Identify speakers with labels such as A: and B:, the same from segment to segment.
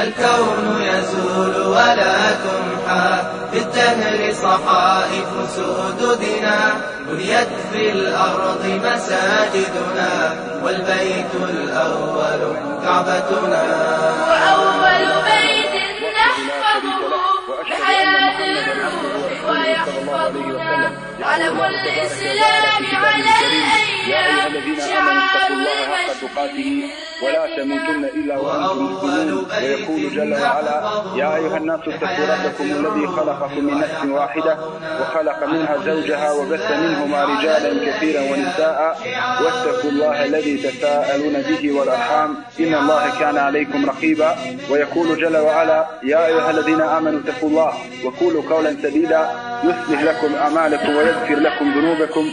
A: الكون يزول ولا تمحى في الدهر صحائف سؤددنا بنيت في الأرض مساجدنا والبيت الأول كعبتنا.
B: وأول بيت نحفظه بحياة الروح علم الإسلام على الأيام شعار المجد
C: ولا تموتن إلا وأنتم ويقول جل وعلا يا أيها الناس اتقوا ربكم الذي خلقكم من نفس واحدة وخلق منها زوجها وبث منهما رجالا كثيرا ونساء واتقوا الله الذي تساءلون به والأرحام إن الله كان عليكم رقيبا ويقول جل وعلا يا أيها الذين آمنوا اتقوا الله وقولوا قولا سديدا يصلح لكم أعمالكم ويغفر لكم ذنوبكم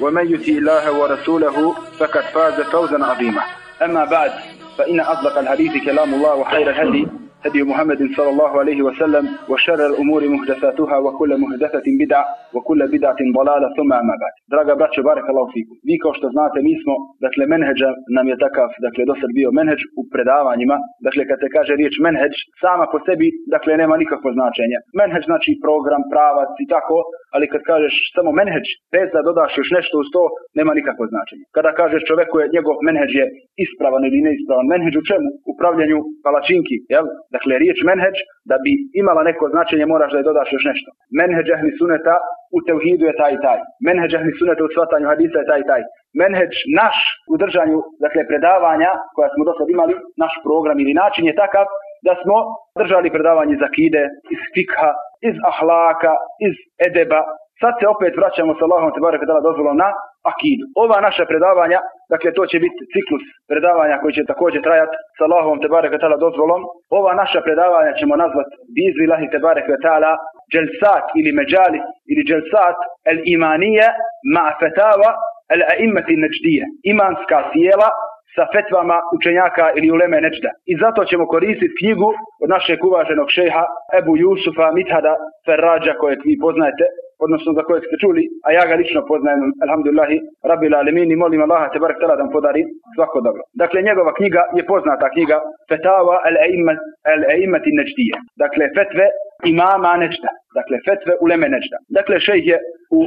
C: ومن يطع الله ورسوله فقد فاز فوزا عظيما. أما بعد فإن أصدق الحديث كلام الله وخير الهدي هدي محمد صلى الله عليه وسلم وشر الأمور محدثاتها وكل محدثة بدعة وكل بدعة ضلالة ثم أما بعد Draga braćo, barek Allah fikum. Vi kao što znate, mi smo, dakle, menheđa nam je takav, dakle, dosad bio menheđ u predavanjima. Dakle, kad se kaže riječ menheđ, sama po sebi, dakle, nema nikakvo značenje. Menheđ znači program, pravac i tako, ali kad kažeš samo menheđ, bez da dodaš još nešto uz to, nema nikakvo značenje. Kada kažeš čovjeku je njegov menheđ je ispravan ili neispravan, menheđ u čemu? Upravljanju palačinki, jel? Dakle, riječ menheđ, da bi imala neko značenje, moraš da je dodaš još nešto. Menheđ ahli suneta u tevhidu je taj i taj. Menheđ ahli suneta u shvatanju hadisa je taj i taj. Menheđ naš u držanju, dakle, predavanja koja smo dosad imali, naš program ili način je takav da smo držali predavanje iz akide, iz fikha, iz ahlaka, iz edeba. Sad se opet vraćamo sa Allahom te barek dala dozvolom na akidu. Ova naša predavanja, dakle to će biti ciklus predavanja koji će također trajati sa Allahom te barek dala dozvolom. Ova naša predavanja ćemo nazvati Bizvillahi te barek dala dželsat ili međalis ili dželsat el imanije ma fetava el a'immati neđdije. Imanska sjela sa fetvama učenjaka ili uleme nečda. I zato ćemo koristiti knjigu od našeg uvaženog šeha Ebu Jusufa Mithada Ferrađa kojeg vi poznajete, odnosno za kojeg ste čuli, a ja ga lično poznajem, alhamdulillahi, rabbil alemin i molim Allaha te barek da mu podari svako dobro. Dakle, njegova knjiga je poznata knjiga Fetawa al-A'immati Nejdije. Dakle, fetve imama nečda. Dakle, fetve uleme nečda. Dakle, šejh je u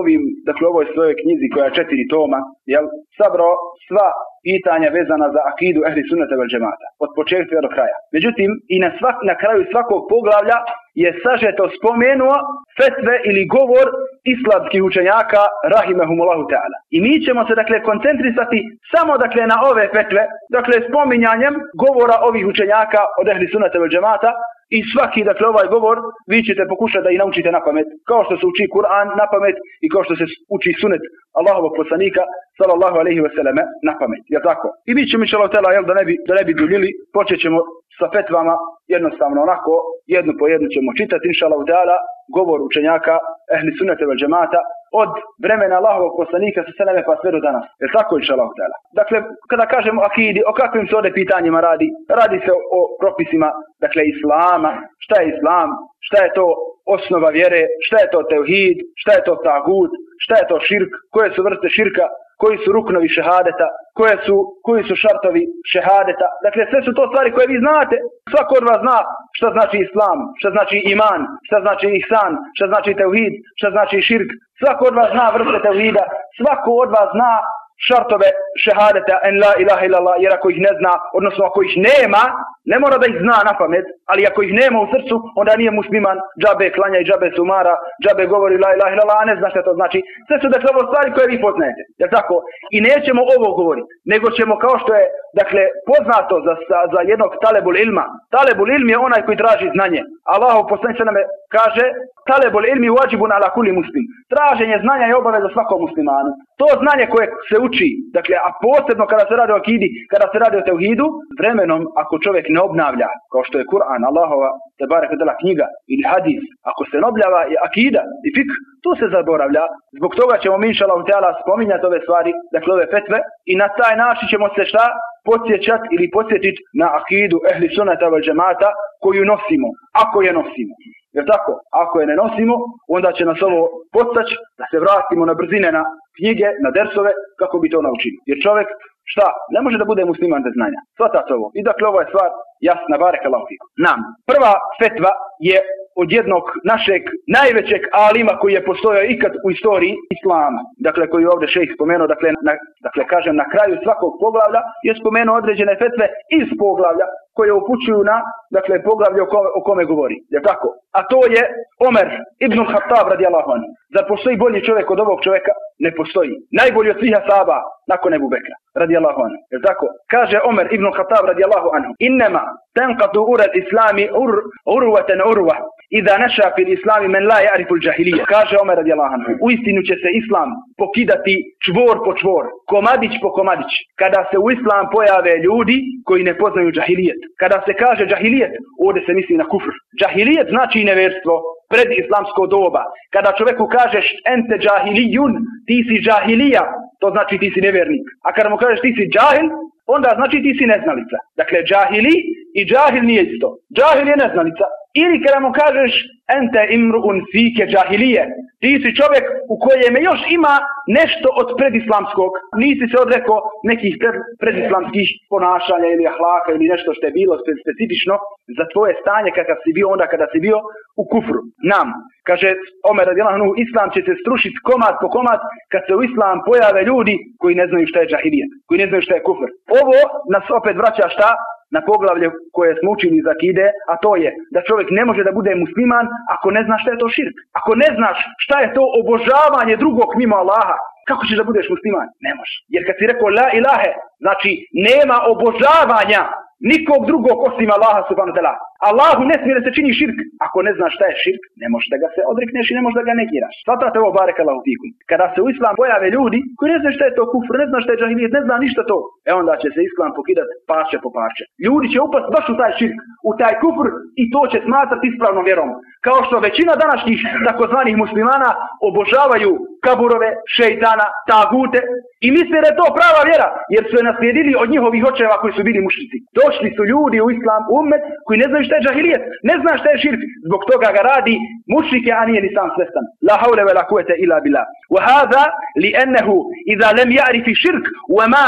C: ovim, dakle, ovoj svojoj knjizi koja je četiri toma, jel, sabrao sva pitanja vezana za akidu ehli sunnata vel džemata. Od početka do kraja. Međutim, i na, svak, na kraju svakog poglavlja je sažeto spomenuo fetve ili govor islamskih učenjaka rahimehumullahu ta'ala. I mi ćemo se dakle koncentrisati samo dakle na ove fetve, dakle spominjanjem govora ovih učenjaka od ehli sunnata vel džemata i svaki dakle ovaj govor vi ćete pokušati da i naučite na pamet. Kao što se uči Kur'an na pamet i kao što se uči sunet Allahovog poslanika sallallahu alejhi ve selleme na pamet. Je tako? I mi ćemo inshallah jel da ne bi da ne bi duljili, počet ćemo sa fetvama jednostavno onako jednu po jednu ćemo čitati inshallah ta'ala govor učenjaka ehli sunnete vel džemata od vremena Allahovog poslanika sa seleme pa sve do danas. Je tako inshallah ta'ala? Dakle, kada kažemo akidi, o kakvim se ovdje pitanjima radi? Radi se o propisima, dakle, islama, šta je islam, šta je to osnova vjere, šta je to teuhid, šta je to tagut, šta je to širk, koje su vrste širka, koji su ruknovi šehadeta, koje su, koji su šartovi šehadeta. Dakle, sve su to stvari koje vi znate. Svako od vas zna šta znači islam, šta znači iman, šta znači ihsan, šta znači teuhid, šta znači širk. Svako od vas zna vrste teuhida, svako od vas zna šartove šehadeta en la ilaha illallah, jer ako ih ne zna, odnosno ako ih nema, ne mora da ih zna na pamet, ali ako ih nema u srcu, onda nije musliman, džabe klanja i džabe sumara, džabe govori la ilaha illallah, a ne zna šta to znači. Sve su dakle ovo stvari koje vi poznajete, jer tako? I nećemo ovo govoriti, nego ćemo kao što je, dakle, poznato za, za, jednog talebul ilma. Talebul ilm je onaj koji traži znanje. Allah se nam kaže, talebul ilmi wađibun ala kuli muslim. Traženje znanja je obaveza svakom muslimanu. To znanje koje se uči, dakle, a posebno kada se radi o akidi, kada se radi o teuhidu, vremenom ako čovjek ne obnavlja, kao što je Kur'an, Allahova, te barek knjiga ili hadis, ako se ne je akida i fik, to se zaboravlja. Zbog toga ćemo mi inšalav spominjati ove stvari, dakle ove fetve, i na taj način ćemo se šta? podsjećati ili podsjetiti na akidu ehli sunata džemata koju nosimo, ako je nosimo. Jer tako, ako je ne nosimo, onda će nas ovo podstać da se vratimo na brzine na knjige, na dersove, kako bi to naučili. Jer čovjek, šta, ne može da bude musliman bez znanja. Svatate ovo. I dakle, ovo je stvar jasna, barek Nam. Prva fetva je od jednog našeg najvećeg alima koji je postojao ikad u istoriji Islama. Dakle, koji je ovdje šejh spomenuo, dakle, na, dakle, kažem, na kraju svakog poglavlja je spomenuo određene fetve iz poglavlja koje upućuju na, dakle, poglavlje o kome, o kome govori. Je tako? A to je Omer ibn Khattab radijallahu anhu. Zar postoji bolji čovjek od ovog čovjeka? Ne postoji. Najbolji od svih asaba nakon Ebu Bekra radijallahu anhu. Je tako? Kaže Omer ibn Khattab radijallahu anhu. Innema tenqatu ura islami ur, urvaten urva. Iza naša fil islami men la ja'rifu džahilija. Kaže Omer radijallahu anhu. U istinu će se islam pokidati čvor po čvor, komadić po komadić. Kada se u islam pojave ljudi koji ne poznaju džahilijet. Kada se kaže džahilijet, ovdje se misli na kufr. Džahilijet znači neverstvo, pred islamsko doba. Kada čovjeku kažeš ente džahilijun, ti si džahilija, to znači ti si nevjernik. A kada mu kažeš ti si džahil, onda znači ti si neznalica. Dakle, džahili i džahil nije isto. Džahil je neznalica. Ili kada mu kažeš ente imruun fike džahilije, ti si čovjek u kojem još ima nešto od predislamskog, nisi se odrekao nekih predislamskih ponašanja ili ahlaka ili nešto što je bilo specifično za tvoje stanje kakav si bio onda kada si bio u kufru. Nam, kaže Omer radijallahu islam će se strušiti komad po komad kad se u islam pojave ljudi koji ne znaju šta je džahilijet, koji ne znaju šta je kufr. Ovo nas opet vraća šta? Na poglavlje koje smo učili za kide, a to je da čovjek ne može da bude musliman ako ne zna šta je to širk. Ako ne znaš šta je to obožavanje drugog mimo Allaha, kako ćeš da budeš musliman? Ne može. Jer kad si rekao la ilahe, znači nema obožavanja nikog drugog osim Allaha subhanahu ta'ala. Allahu ne smije da se čini širk. Ako ne znaš šta je širk, ne možeš da ga se odrekneš i ne možeš da ga negiraš. Svatate ovo barek Allahu fikum. Kada se u islam pojave ljudi koji ne znaju šta je to kufr, ne znaju šta je džahilijet, ne zna ništa to. E onda će se islam pokidati parče po parče. Ljudi će upast baš u taj širk, u taj kufr i to će smatrati ispravnom vjerom. Kao što većina današnjih takozvanih muslimana obožavaju kaburove, šeitana, tagute i misle da je to prava vjera jer su je naslijedili od njihovih očeva koji su bili mušnici. Došli su ljudi u islam, umet koji ne znaju šta je džahilijet, ne zna šta je širk, zbog toga ga radi mušrike, a nije ni sam svestan. La haule ve la ila bila. Wa hada li ennehu iza lem ja'rifi širk wa ma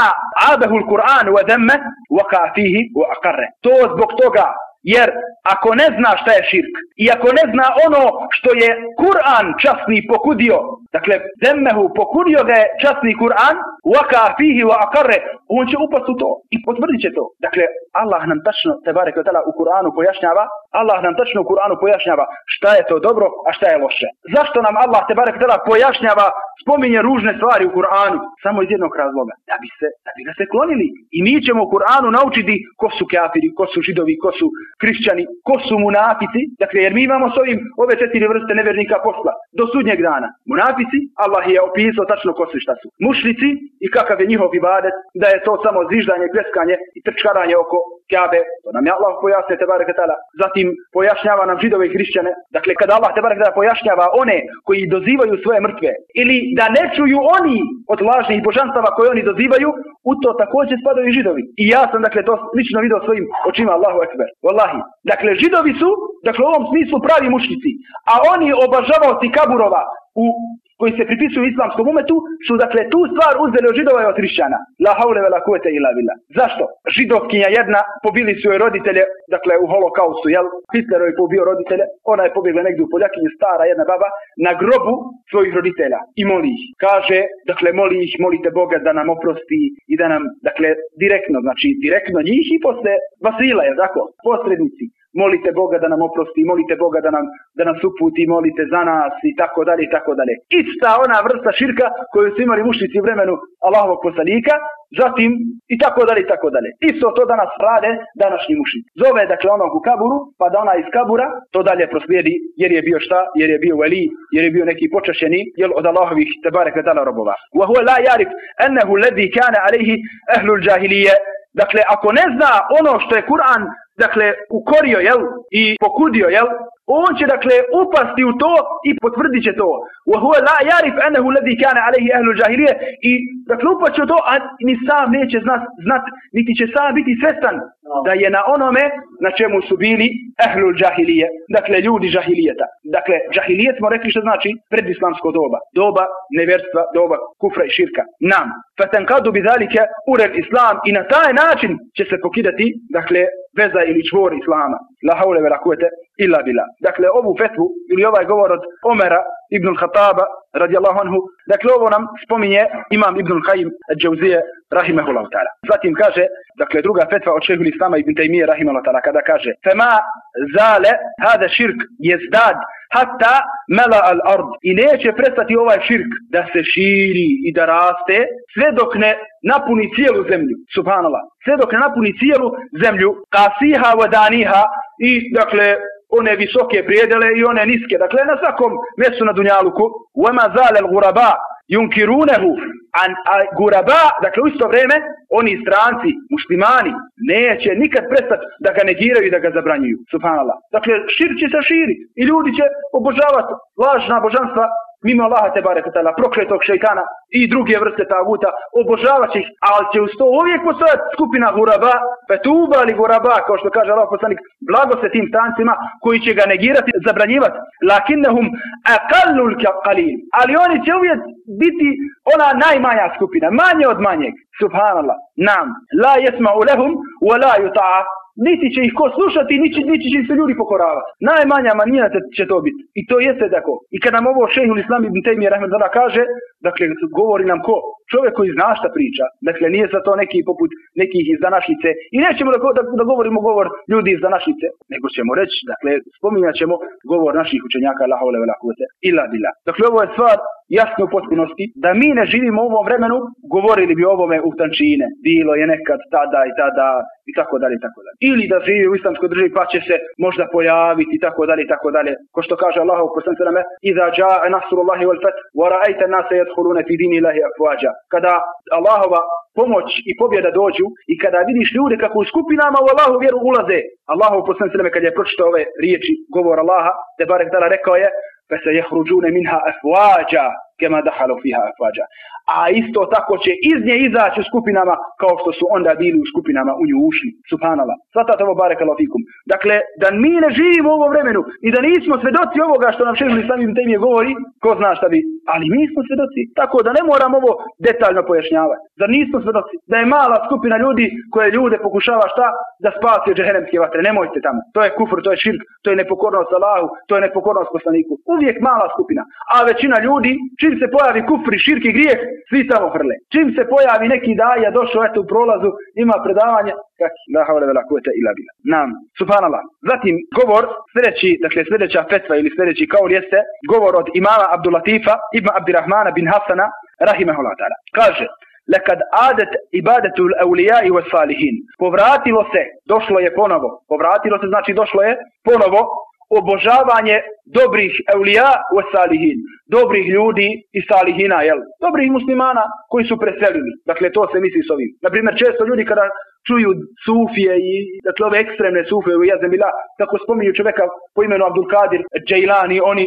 C: abehu l-Kur'an wa dhemme waka fihi wa akarre. To zbog toga jer ako ne zna šta je širk i ako ne zna ono što je Kur'an časni pokudio, dakle zemmehu pokudio ga je časni Kur'an, waka fihi wa akare, on će upast u to i potvrdit će to. Dakle, Allah nam tačno, te barek u Kur'anu pojašnjava, Allah nam tačno u Kur'anu pojašnjava šta je to dobro, a šta je loše. Zašto nam Allah te barek pojašnjava, spominje ružne stvari u Kur'anu? Samo iz jednog razloga. Da bi se, da bi ga se klonili. I mi ćemo u Kur'anu naučiti ko su kafiri, ko su židovi, ko su hrišćani, ko su munafici, dakle jer mi imamo s ovim ove četiri vrste nevernika posla do sudnjeg dana. Munafici, Allah je opisao tačno ko su šta su. Mušlici i kakav je njihov ibadet, da je to samo zviždanje, pleskanje i trčkaranje oko Kabe, to nam je Allah pojasnio te barek Zatim pojašnjava nam židove i hrišćane. Dakle, kada Allah te barek pojašnjava one koji dozivaju svoje mrtve ili da ne čuju oni od lažnih božanstava koje oni dozivaju, u to također spadaju židovi. I ja sam dakle to lično vidio svojim očima Allahu ekber. Wallahi. Dakle, židovi su, dakle u ovom smislu pravi mušnici, a oni obožavaoci kaburova u koji se pripisuju islamskom umetu su dakle tu stvar uzeli od židova i od hrišćana. La haule vela kuvete ila vila. Zašto? Židovkinja jedna pobili su joj roditelje, dakle u holokaustu, jel? Hitler je pobio roditelje, ona je pobjegla negdje u Poljakinju, stara jedna baba, na grobu svojih roditelja i moli ih. Kaže, dakle moli ih, molite Boga da nam oprosti i da nam, dakle direktno, znači direktno njih i posle Vasila, je tako? Posrednici molite Boga da nam oprosti, molite Boga da nam, da nas uputi, molite za nas i tako dalje i tako dalje. Ista ona vrsta širka koju su imali mušnici u vremenu Allahovog poslanika, zatim i tako dalje i tako dalje. Isto to danas rade današnji mušnici. Zove dakle onog u kaburu, pa da ona iz kabura to dalje proslijedi jer je bio šta? Jer je bio veli, jer je bio neki počašeni, jel od Allahovih tebare dala robova. Wa huwa la yarif annahu alladhi kana alayhi ahlul jahiliyya Dakle, ako ne zna ono što je Kur'an, dakle, ukorio, jel, i pokudio, jel, on će, dakle, upasti u to i potvrdit će to. وَهُوَ لَا يَعْرِفْ أَنَّهُ الَّذِي كَانَ عَلَيْهِ أَهْلُ الْجَاهِلِيَ I, dakle, upaće u to, a ni sam neće znat, znat, niti će sam biti svestan da je na onome na čemu su bili ehlul džahilije, dakle ljudi džahilijeta. Dakle, džahilijet smo rekli što znači predislamsko doba, doba neverstva, doba kufra i širka. Nam. Fatenkadu bi dalike urel islam i na taj način će se pokidati, dakle, veza ili čvor islama. La haule vera kuvete illa bila. Dakle, ovu fetvu ili ovaj govor od Omera ibn al-Khattaba radijallahu anhu, dakle ovo nam spominje imam ibn al-Džauzije rahimahullahu ta'ala. Zatim kaže, dakle druga fetva od šehul Islama ibn Taymiye rahimahullahu ta'ala kada kaže Fema zale hada širk jezdad hatta mela al ard. I neće prestati ovaj širk da se širi i da raste sve dok ne napuni cijelu zemlju. Subhanallah. Sve dok ne napuni cijelu zemlju. Kasiha vadaniha i dakle one visoke prijedele i one niske. Dakle, na svakom mjestu na Dunjaluku. Uema zale guraba junkirunehu an guraba, dakle u isto vrijeme, oni stranci, muslimani, neće nikad prestati da ga negiraju i da ga zabranjuju. Subhanallah. Dakle, šir će se širi i ljudi će obožavati lažna božanstva mimo Allaha te barek tala, prokletog šejtana i druge vrste taguta, obožavat će ih, ali će uz to uvijek postojati skupina guraba, petuba ali guraba, kao što kaže Allah poslanik, blago se tim stancima koji će ga negirati, zabranjivati. Lakinnahum aqallul qalil. Ali oni će uvijek biti ona najmanja skupina, manje od manjeg. Subhanallah. Nam. La jesma'u lehum, wa la yuta'a niti će ih ko slušati, niti, niti će se ljudi pokoravati. Najmanja manjina će to biti. I to jeste tako. I kad nam ovo šehul islam ibn Taymi Rahmedana kaže, dakle, govori nam ko? Čovjek koji zna šta priča. Dakle, nije za to neki poput nekih iz današnjice. I nećemo da, da, da govorimo govor ljudi iz današnjice, nego ćemo reći, dakle, spominjat ćemo govor naših učenjaka, la haule ila bila. Dakle, ovo je stvar jasno u potpunosti, da mi ne živimo u ovom vremenu, govorili bi o ovome u tančine. Bilo je nekad tada i tada i tako dalje i tako dalje. Ili da živi u islamskoj državi pa će se možda pojaviti i tako dalje i tako dalje. Ko što kaže Allah u poslanicama, Iza ja'a nasrullahi wal fath wa ra'aita nasa yadkhuluna fi dini Allahi afwaja. Kada Allahova pomoć i pobjeda dođu i kada vidiš ljude kako u skupinama u Allahu vjeru ulaze. Allahu poslanicama kad je pročitao ove riječi, govor Allaha, te barek dala rekao je, فسيخرجون منها أفواجا. Kema dahalu fiha afađa. A isto tako će iz nje izaći u skupinama kao što su onda bili u skupinama u nju ušli. Subhanallah. Svatate ovo barek fikum. Dakle, da mi ne živimo u ovom vremenu i da nismo svedoci ovoga što nam šežili samim temije govori, ko zna šta bi. Ali mi smo svedoci. Tako da ne moram ovo detaljno pojašnjavati. Zar nismo svedoci? Da je mala skupina ljudi koje ljude pokušava šta? Da spasi od džehennemske vatre. Nemojte tamo. To je kufr, to je širk, to je nepokornost Allahu, to je nepokornost poslaniku. Uvijek mala skupina. A većina ljudi čim se pojavi kufri, širki, grijeh, svi tamo hrle. Čim se pojavi neki daja, došao eto u prolazu, ima predavanje, kak la havle vela kuvete ila bila. Nam, subhanallah. Zatim, govor, sljedeći, dakle sljedeća fetva ili sljedeći kaul jeste, govor od imama Abdulatifa ibn Abdirahmana bin Hasana, rahimahullah ta'ala. Kaže, lekad adet ibadetul eulija i salihin. Povratilo se, došlo je ponovo. Povratilo se znači došlo je ponovo obožavanje dobrih eulija u salihin, dobrih ljudi i salihina, jel? Dobrih muslimana koji su preselili. Dakle, to se misli s ovim. Naprimjer, često ljudi kada čuju sufije i dakle ove ekstremne sufije u jazemila, kako spominju čovjeka po imenu Abdul Kadir Džajlani, oni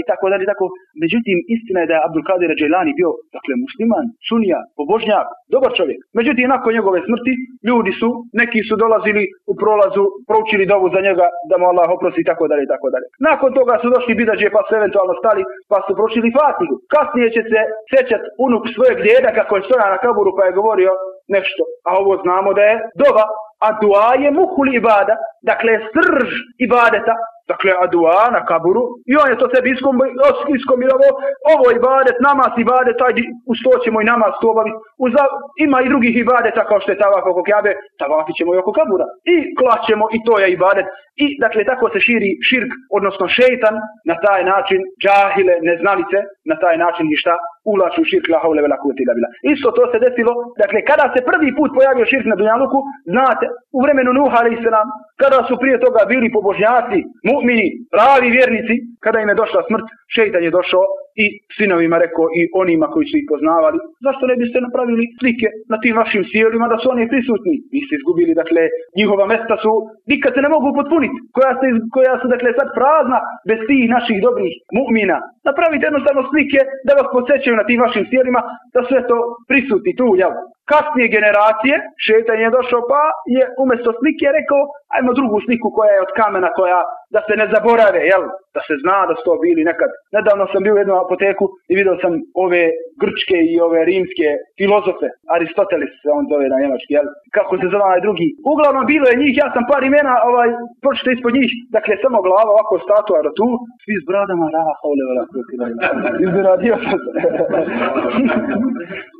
C: i tako dalje, tako. Međutim, istina je da je Abdul Kadir Džajlani bio, dakle, musliman, sunija, pobožnjak, dobar čovjek. Međutim, nakon njegove smrti, ljudi su, neki su dolazili u prolazu, proučili dovu za njega, da mu Allah oprosti i tako dalje, tako dalje. Nakon toga su došli bidađe, pa su eventualno stali, pa su prošili Fatihu. Kasnije će se sećat unuk svojeg djeda kako je stoja na kaburu pa je govorio nešto. A ovo znamo da je dova, a dua je muhul ibada, dakle srž ibadeta, Dakle, a dua na kaburu, i on je to sebi iskombinavo, ovo je ibadet, namaz ibadet, taj uz ćemo i namaz to obaviti. Ima i drugih ibadeta kao što je tavaf oko kjabe, tavafit ćemo i oko kabura. I klaćemo i to je ibadet. I dakle, tako se širi širk, odnosno šeitan, na taj način, džahile, neznalice, na taj način i šta ulaču širk la haule vela bila. Isto to se desilo, dakle, kada se prvi put pojavio širk na Dunjaluku, znate, u vremenu Nuha alaih kada su prije toga bili pobožnjaci, mu'mini, pravi vjernici, kada im je došla smrt, šeitan je došao i sinovima rekao i onima koji su ih poznavali, zašto ne biste napravili slike na tim vašim sjelima da su oni prisutni? Vi ste izgubili, dakle, njihova mesta su, nikad se ne mogu potpuniti, koja, se, koja su, dakle, sad prazna bez tih naših dobrih mu'mina. Napravite jednostavno slike da vas podsjećaju na tim vašim sjelima, da su eto prisutni tu, jel? Kasnije generacije, šetan je došao pa je umjesto slike rekao, ajmo drugu sliku koja je od kamena, koja da se ne zaborave, jel? Da se zna da su to bili nekad. Nedavno sam bio u jednom apoteku i vidio sam ove grčke i ove rimske filozofe. Aristoteles se on zove na njemački, jel? Kako se zove onaj drugi. Uglavnom bilo je njih, ja sam par imena, ovaj, pročite ispod njih. Dakle, samo glava ovako statua da tu, svi s bradama, raha, ole, ole, Izradio sam se.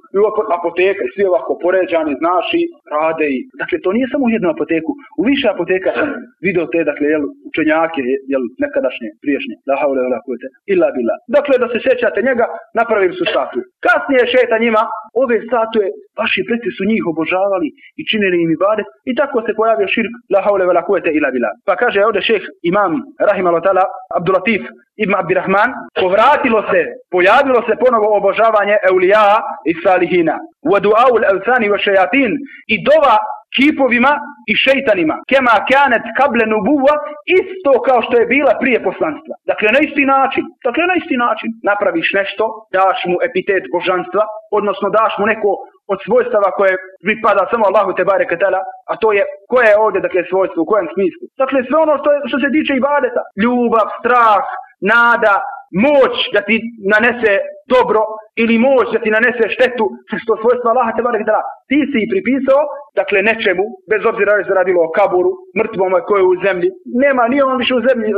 C: apoteka i svi ovako poređani, znaši, rade i... Dakle, to nije samo u jednu apoteku. U više apoteka sam vidio te, dakle, jel, učenjake, jel, nekadašnje, priješnje, da haule, ila bila. Dakle, da se sjećate njega, napravili su statu. Kasnije šeta njima, ove statue, vaši preci su njih obožavali i činili im ibade i tako se pojavio širk, la haule, vela ila bila. Pa kaže ovdje šeh imam, rahimalo tala, Abdulatif ibn Abdirahman, povratilo se, pojavilo se ponovo obožavanje eulija i salihina. U du'au al-avsani wa šajatin i dova kipovima i šeitanima. Kema kanet kable nubuva, isto kao što je bila prije poslanstva. Dakle, na isti način. Dakle, na isti način. Napraviš nešto, daš mu epitet božanstva, odnosno daš mu neko od svojstava koje pripada samo Allahu te bare a to je koje je ovdje dakle svojstvo, u kojem smislu. Dakle, sve ono što, što se tiče ibadeta, ljubav, strah, nada, moć da ti nanese dobro ili da ti nanese štetu, što svojstvo Allaha te barek Ti si i pripisao, dakle nečemu, bez obzira da se radilo o kaburu, mrtvome koje je u zemlji, nema, nije on više u zemlji,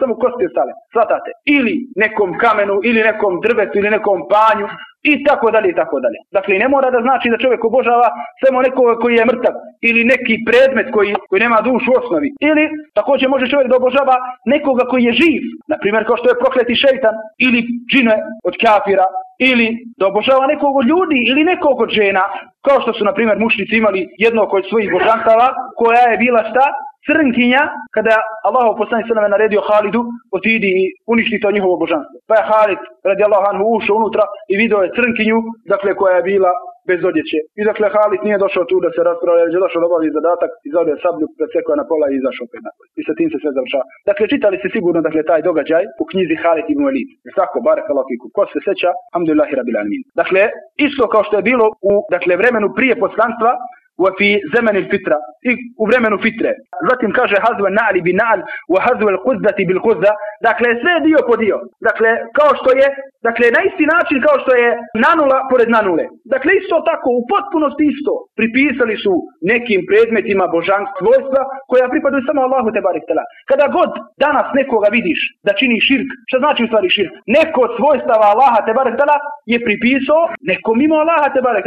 C: samo kosti ostale, svatate. Ili nekom kamenu, ili nekom drvetu, ili nekom panju, i tako dalje i tako dalje. Dakle, ne mora da znači da čovjek obožava samo nekoga koji je mrtav ili neki predmet koji, koji nema dušu u osnovi. Ili također može čovjek da obožava nekoga koji je živ, na primjer kao što je prokleti šeitan ili džine od kafira ili da obožava nekog od ljudi ili nekog od žena, kao što su na primjer mušnici imali jednog od svojih božanstava koja je bila šta? Crnkinja, kada Allah poslanik sallam naredio Halidu, otidi i uništi to njihovo božanstvo. Pa je Halid, radi Allah anhu, ušao unutra i vidio je crnkinju, dakle koja je bila bez odjeće. I dakle Halid nije došao tu da se raspravlja, već je došao da obavi zadatak, izvadio sablju, presekao na pola i izašao opet napolje. I sa tim se sve završava. Dakle, čitali ste sigurno dakle, taj događaj u knjizi Halid ibn Walid. Je tako, barek fiku. Ko se seća, alhamdulillahi rabbil alamin. Dakle, isto kao što je bilo u dakle, vremenu prije poslanstva, وفي زمن الفترة u vremenu fitre. Zatim kaže hazva na'li bi na'l wa hazva al-quzzati bil quzza. Dakle, sve dio po dio. Dakle, kao što je, dakle, na isti način kao što je nanula pored nanule. Dakle, isto tako, u potpunosti isto. Pripisali su nekim predmetima božanstvojstva koja pripadaju samo Allahu te barek Kada god danas nekoga vidiš da čini širk, šta znači u stvari širk? Neko od svojstava Allaha te barek je pripisao nekom mimo Allaha te barek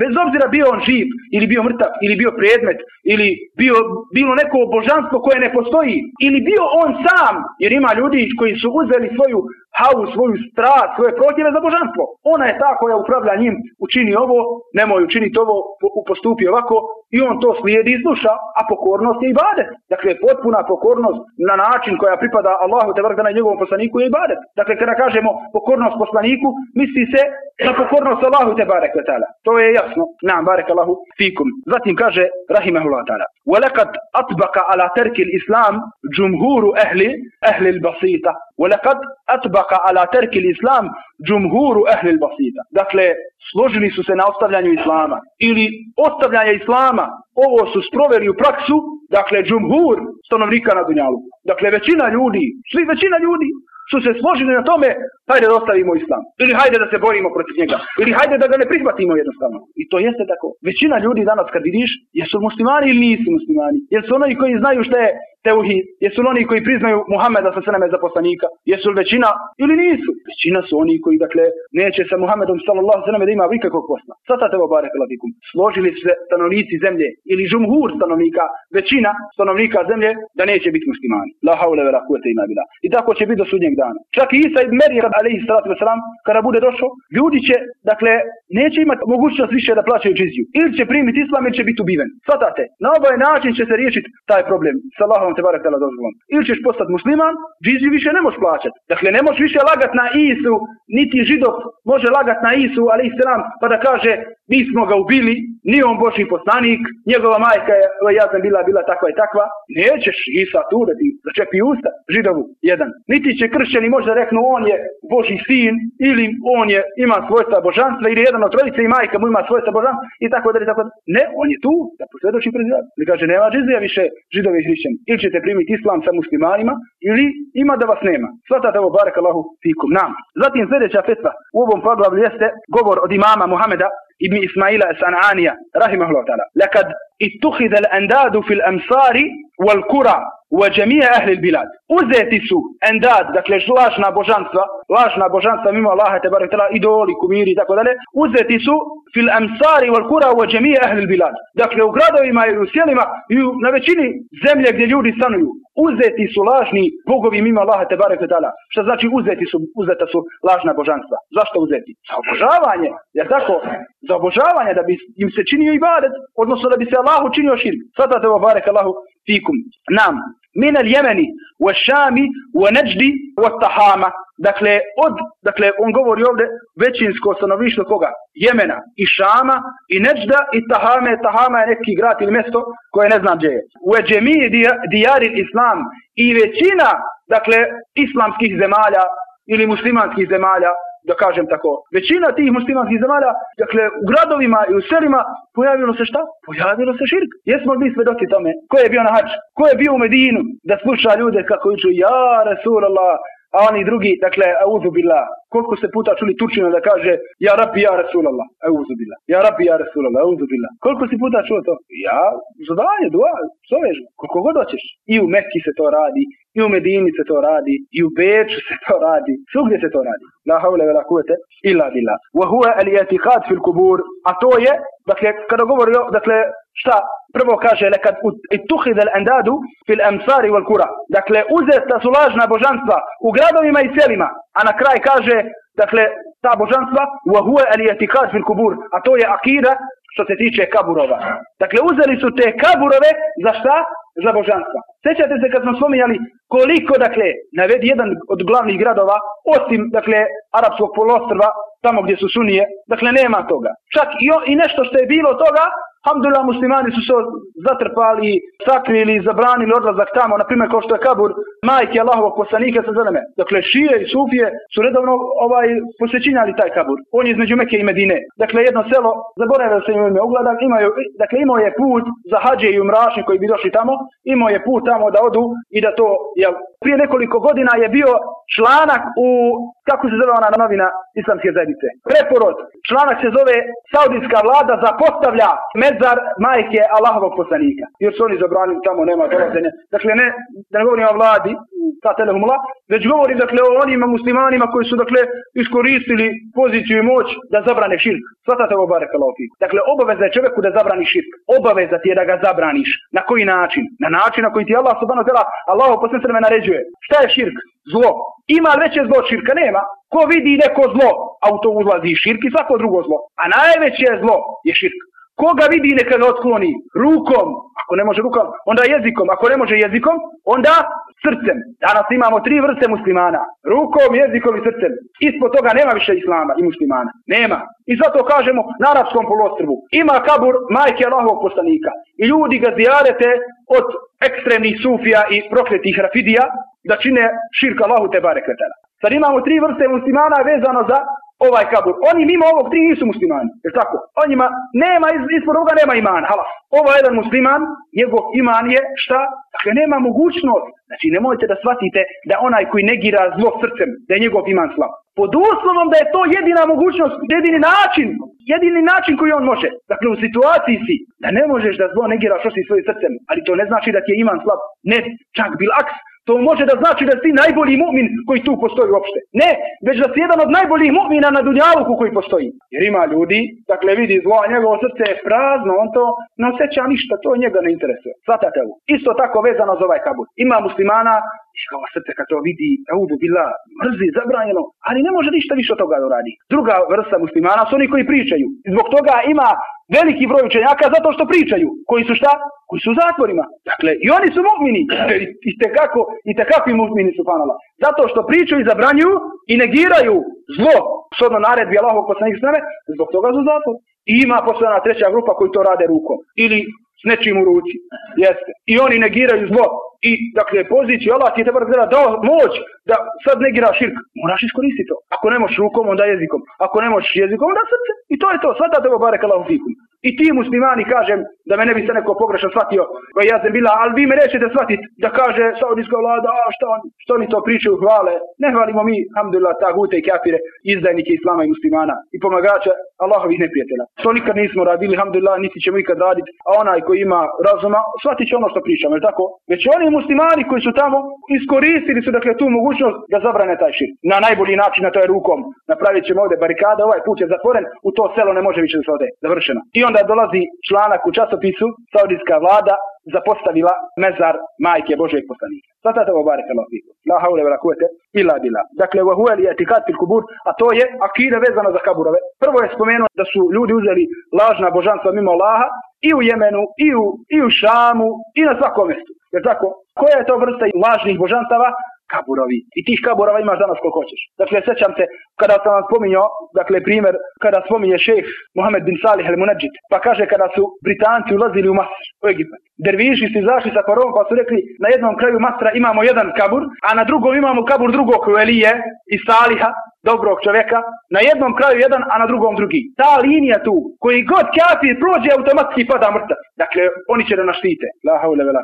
C: Bez obzira bio on živ ili bio mrtav ili bio predmet ili bio, bilo neko božanstvo koje ne postoji ili bio on sam jer ima ljudi koji su uzeli svoju havu, svoju strast, svoje prohtjeve za božanstvo. Ona je ta koja upravlja njim, učini ovo, nemoj učiniti ovo, postupi ovako i on to slijedi i sluša, a pokornost je ibadet. Dakle, potpuna pokornost na način koja pripada Allahu te vrgana i njegovom poslaniku je ibadet. Dakle, kada kažemo pokornost poslaniku, misli se na pokornost Allahu te barek To je jasno. Nam barek Allahu fikum. Zatim kaže rahimahullah ta'ala. وَلَقَدْ أَطْبَقَ عَلَى تَرْكِ الْإِسْلَامِ جُمْهُورُ أَهْلِ أَهْلِ الْبَسِيطَةِ وَلَقَدْ أَطْبَقَ على ترك الإسلام جمهور أهل البسيطة dakle složili su se na ostavljanju islama ili ostavljanje islama ovo su sproveli u praksu dakle džumhur stanovnika na Dunjalu dakle većina ljudi svi većina ljudi su se složili na tome, hajde da ostavimo islam. Ili hajde da se borimo protiv njega. Ili hajde da ga ne prihvatimo jednostavno. I to jeste tako. Većina ljudi danas kad vidiš, jesu muslimani ili nisu muslimani. Jesu oni koji znaju šta je teuhid? Jesu li oni koji priznaju Muhameda sa sveme za poslanika? Jesu li većina ili nisu? Većina su oni koji, dakle, neće sa Muhammedom sallallahu alejhi da ima ikakvog posla. Sada te barek ladikum. Složili se stanovnici zemlje ili žumhur stanovnika, većina stanovnika zemlje da neće biti muslimani. La haule vela kuvvete illa billah. I tako će biti do sudnjeg dana. Čak i Isa ibn Merija alejhi salatu vesselam kada bude došao, ljudi će, dakle, neće imati mogućnost više da plaćaju džiziju. Ili će primiti islam ili će biti ubiven. Svatate, na ovaj način će se riješiti taj problem. Sa Allahom te barek tela dozvolom. Ili ćeš postati musliman, džiziju više ne možeš plaćati. Dakle, ne možeš više lagat na Isu, niti židov može lagat na Isu, ali selam, pa da kaže, mi smo ga ubili, nije on Boži poslanik, njegova majka je, ja sam bila, bila takva i takva. Nećeš Isa tu ti začepi usta, židovu, jedan. Niti će kršćani možda reknu, on je Boži sin, ili on je, ima svojstva božanstva, ili jedan od trojice i majka mu ima svojstva božanstva, i tako dalje, tako. Ne, on je tu, da posvjedoči pred I kaže, nema džizija više židovi i hrišćani. Ili ćete primiti islam sa muslimanima, ili ima da vas nema. Svatate ovo barek Allahu fikum nam. Zatim sljedeća fetva u ovom poglavlju jeste govor od imama Muhameda ibn Ismaila San'anija, rahimahullah ta'ala. Lekad اتخذ الأنداد في الأمصار والقرى وجميع أهل البلاد uzeti su endad, dakle lažna božanstva, lažna božanstva mimo Allaha te barek tala, idoli, kumiri i tako dalje, uzeti su fil amsari wal kura wa jami' ahli al bilad. Dakle u gradovima i u selima i na većini zemlje gdje ljudi stanuju, uzeti su lažni bogovi mimo Allaha te barek tala. Šta znači uzeti su, uzeta su lažna božanstva? Zašto uzeti? Za obožavanje, jer tako, za obožavanje da bi im se činio ibadet, odnosno da bi se Allahu činio širk. Sada te barek Allahu fikum. Nam, min al Jemeni, wa Šami, wa Neđdi, wa Tahama. Dakle, od, dakle, on govori ovdje većinsko stanovništvo koga? Jemena i Šama i Neđda i Tahame. Tahama je neki grad ili mjesto koje ne znam gdje je. U dijari islam i većina, dakle, islamskih zemalja ili muslimanskih zemalja da kažem tako, većina tih muslimanskih zemalja, dakle u gradovima i u selima pojavilo se šta? Pojavilo se širk. Jesmo li svedoci tome? Ko je bio na hađ? Ko je bio u Medinu da sluša ljude kako uču ja Rasulallah, a oni drugi, dakle, auzu billah. Koliko se puta čuli Turčina da kaže ja Rabbi ja Rasulallah, auzu billah. Ja Rabbi ja Rasulallah, auzu billah. Koliko si puta čuo to? Ja, zadanje, dua, zoveš, koliko god hoćeš. I u Mekki se to radi, i u Medini se to radi, i u Beču se to radi, svugdje se to radi. La havle vela kuvete, illa billah. Wa huwa al-i'tiqad fil kubur, a to je, dakle, kada govori, dakle, šta? Prvo kaže, lekad ituhid al-andadu fil amsari wal kura. Dakle, uzeta su lažna božanstva u gradovima i selima, a na kraj kaže, dakle, ta božanstva, wa huwa al-i'tiqad fil kubur, a to je akida što se tiče kaburova. Dakle, uzeli su te kaburove za šta? Za božanstva. Sjećate se kad smo spominjali koliko, dakle, navedi jedan od glavnih gradova, osim, dakle, arapskog polostrva, tamo gdje su sunije, dakle, nema toga. Čak i, o, i nešto što je bilo toga, Alhamdulillah muslimani su se zatrpali, sakrili, zabranili odlazak tamo, na primjer kao što je Kabur, majke Allahovog poslanika sa zeleme. Dakle, šije i sufije su redovno ovaj, posvećinjali taj Kabur. On je između Meke i Medine. Dakle, jedno selo, zaboravio se im ime ogladak, imaju, dakle, imao je put za hađe i umrašni koji bi došli tamo, imao je put tamo da odu i da to, jel, prije nekoliko godina je bio članak u, kako se zove ona novina islamske zajednice? Preporod. Članak se zove Saudijska vlada zapostavlja mezar majke Allahovog poslanika. Jer su oni zabranili tamo, nema dolazenja. Dakle, ne, da ne govorim o vladi, ta telehumla, već govorim, dakle, o onima muslimanima koji su, dakle, iskoristili poziciju i moć da zabrane širk. Svatate ovo barek Dakle, obaveza je čovjeku da zabrani širk. Obaveza ti je da ga zabraniš. Na koji način? Na način na koji ti Allah subhanahu wa Allahov poslanik naređuje. Šta je širk? Zlo. Ima li veće zlo širka? Nema. Ko vidi neko zlo, a u to ulazi širk i svako drugo zlo. A najveće zlo je širk. Koga vidi neka ga otkloni? Rukom. Ako ne može rukom, onda jezikom. Ako ne može jezikom, onda srcem. Danas imamo tri vrste muslimana. Rukom, jezikom i srcem. Ispod toga nema više islama i muslimana. Nema. I zato kažemo na arapskom polostrvu. Ima kabur majke Allahovog poslanika. I ljudi ga zijarete od ekstremnih sufija i prokletih rafidija da čine širka Allahu te barekvetala. Sad imamo tri vrste muslimana vezano za ovaj kabur. Oni mimo ovog tri nisu muslimani. Je tako? On njima nema, ispod ovoga nema iman. Hala. Ovo je jedan musliman, njegov iman je šta? Dakle, nema mogućnost. Znači, nemojte da shvatite da onaj koji negira zlo srcem, da je njegov iman slab. Pod uslovom da je to jedina mogućnost, jedini način, jedini način koji on može. Dakle, u situaciji si da ne možeš da zlo negiraš osim svojim srcem, ali to ne znači da ti je iman slab. Ne, čak bil aks, to može da znači da si najbolji mu'min koji tu postoji uopšte. Ne, već da si jedan od najboljih mu'mina na dunjaluku koji postoji. Jer ima ljudi, dakle vidi zlo, a njegovo srce je prazno, on to ne osjeća ništa, to njega ne interesuje. Svatate ovo. Isto tako vezano za ovaj kabur. Ima muslimana, njegova srce kad to vidi, audu bila, mrzi, zabranjeno, ali ne može ništa više od toga da radi. Druga vrsta muslimana su oni koji pričaju. Zbog toga ima veliki broj učenjaka zato što pričaju. Koji su šta? Koji su u zatvorima. Dakle, i oni su mu'mini. I tekako, i tekako i mu'mini su fanala. Zato što pričaju i zabranjuju i negiraju zlo shodno naredbi Allahovog poslanih strane, zbog toga su zatvor. I ima posledna treća grupa koji to rade rukom. Ili s nečim u ruci. Jeste. I oni negiraju zlo. I, dakle, poziciju Allah ti je tebara gleda dao moć da sad negira širk. Moraš iskoristiti to. Ako ne možeš rukom, onda jezikom. Ako ne možeš jezikom, onda srce. I to je to. Svata tebo barek Allahu fikum. I ti muslimani kažem, da me ne bi se neko pogrešno shvatio, koji ja sam bila, ali vi me nećete shvatiti da kaže saudijska vlada, a što oni, što oni to pričaju, hvale. Ne hvalimo mi, alhamdulillah, tagute i kafire, izdajnike islama i muslimana i pomagača Allahovih neprijatelja. To nikad nismo radili, alhamdulillah, niti ćemo ikad raditi, a onaj koji ima razuma, shvatit će ono što pričamo, je tako? Već oni muslimani koji su tamo iskoristili su dakle tu mogućnost da zabrane taj šir. Na najbolji način, na to je rukom. Napravit ćemo ovdje barikade, ovaj put je zatvoren, u to selo ne može više da se ode. Završeno. I onda dolazi članak u časopisu, saudijska vlada zapostavila mezar majke Božeg poslanika. Svatate ovo barek Allah La haule vela kuvete illa bila. Dakle, wa huwa li etikat fil kubur, a to je akida vezana za kaburove. Prvo je spomenuo da su ljudi uzeli lažna božanstva mimo Allaha i u Jemenu, i u, i u Šamu, i na svakom mjestu. Jer tako, koja je to vrsta lažnih božanstava? Kaburovi. I tih kaburova imaš danas koliko hoćeš. Dakle, sećam se, kada sam vam spominjao, dakle, primjer, kada spominje šejh Mohamed bin Salih el Munadžid, pa kaže kada su Britanci ulazili u Masr, u Egipat. Derviši su izašli sa korom, pa su rekli, na jednom kraju Masra imamo jedan kabur, a na drugom imamo kabur drugog Elije i Saliha, dobrog čovjeka, na jednom kraju jedan, a na drugom drugi. Ta linija tu, koji god kafir prođe, automatski pada mrtav. Dakle, oni će da naštite. La haule vela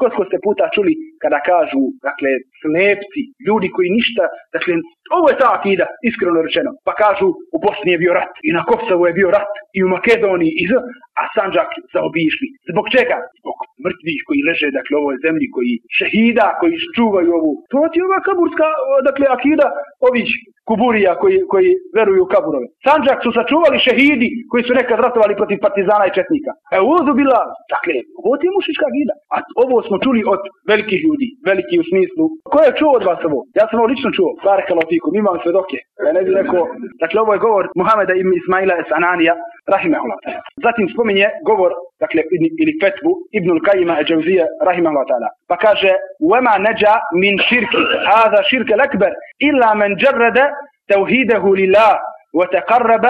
C: Koliko ste puta čuli kada kažu, dakle, slepci, ljudi koji ništa, dakle, ovo je ta akida, iskreno rečeno. Pa kažu, u Bosni je bio rat, i na Kosovu je bio rat, i u Makedoniji, i z, a Sanđak zaobišli. Zbog čega? Zbog mrtvih koji leže, dakle, ovoj zemlji, koji šehida, koji čuvaju ovu. To je ova kaburska, dakle, akida ovih kuburija koji, koji veruju u kaburove. Sanđak su sačuvali šehidi koji su nekad ratovali protiv partizana i četnika. E uzu bila, dakle, ovo ti je mušička gida. A ovo smo čuli od velikih ljudi, veliki u smislu. Ko je čuo od vas ovo? Ja sam ovo lično čuo, barekalo fikum, imam svedoke. Ja ne bi rekao, dakle ovo je govor Muhameda ibn Ismaila Sananija, rahimahullah. Zatim spominje govor, dakle, ili fetvu Ibnul Kajima e Džavzije, rahimahullah ta'ala. Pa kaže, وَمَا نَجَا مِنْ شِرْكِ هَذَا شِرْكَ الْأَكْبَرِ إِلَّا مَنْ جَرَّدَ توحيده لله وتقرب